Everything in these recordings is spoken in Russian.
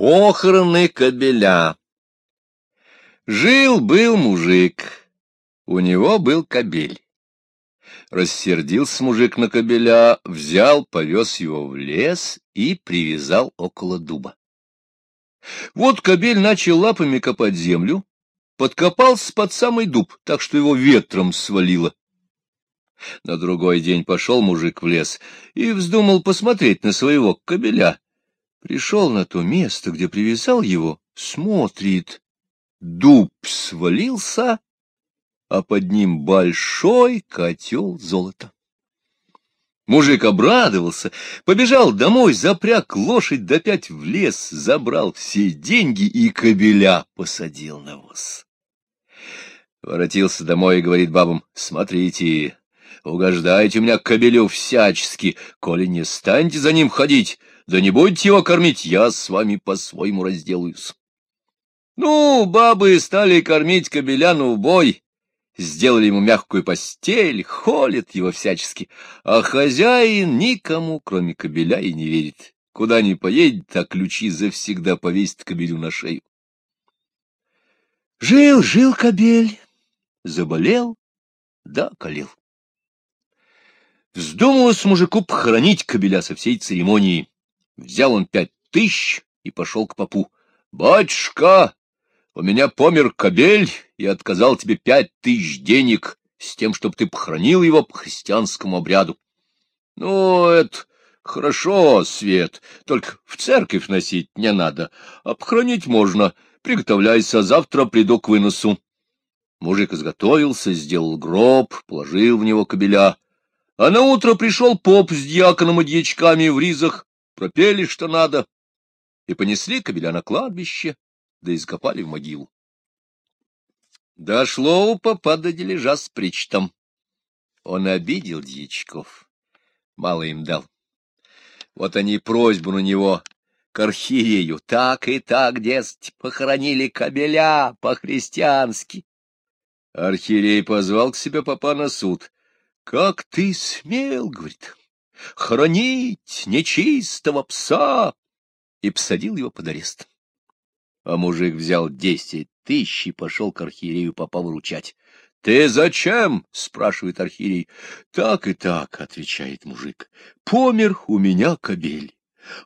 Похороны кобеля. Жил-был мужик, у него был кобель. Рассердился мужик на кобеля, взял, повез его в лес и привязал около дуба. Вот кобель начал лапами копать землю, подкопался под самый дуб, так что его ветром свалило. На другой день пошел мужик в лес и вздумал посмотреть на своего кобеля. Пришел на то место, где привязал его, смотрит. Дуб свалился, а под ним большой котел золота. Мужик обрадовался, побежал домой, запряг лошадь, да пять в лес, забрал все деньги и кобеля посадил на воз. Воротился домой и говорит бабам, смотрите, угождайте у меня кобелю всячески, коли не станьте за ним ходить, да не будете его кормить, я с вами по-своему разделаюсь. Ну, бабы стали кормить кобеляну в бой, сделали ему мягкую постель, холят его всячески, а хозяин никому, кроме кобеля, и не верит. Куда ни поедет, а ключи завсегда повесит кобелю на шею. Жил, жил кобель, заболел, да колел. Вздумалось мужику похоронить кобеля со всей церемонией. Взял он пять тысяч и пошел к попу. — Батюшка, у меня помер кобель, и отказал тебе пять тысяч денег с тем, чтобы ты похоронил его по христианскому обряду. — Ну, это хорошо, Свет, только в церковь носить не надо, а похоронить можно. Приготовляйся, завтра приду к выносу. Мужик изготовился, сделал гроб, положил в него кобеля. А на утро пришел поп с дьяконом и дьячками в ризах, пропели, что надо, и понесли кобеля на кладбище, да ископали в могилу. Дошло у попа до дележа с причтом. Он обидел дьячков, мало им дал. Вот они просьбу на него к архиерею, так и так, дескать, похоронили кобеля по-христиански. Архиерей позвал к себе попа на суд. — Как ты смел, — говорит, хоронить нечистого пса, и посадил его под арест. А мужик взял десять тысяч и пошел к архиерею попа выручать. — Ты зачем? — спрашивает архиерей. — Так и так, — отвечает мужик. — Помер у меня кобель.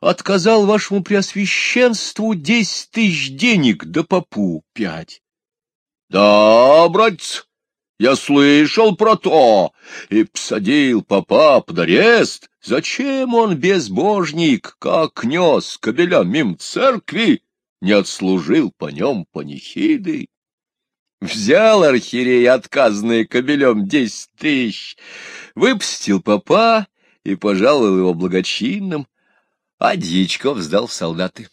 Отказал вашему преосвященству десять тысяч денег, да попу пять. — Да, братец, я слышал про то, и посадил папа под арест. Зачем он, безбожник, как нес кобеля мим церкви, не отслужил по нем панихиды? Взял архиерей отказанные кобелем десять тысяч, выпустил папа и пожаловал его благочинным, а Дьячков сдал в солдаты.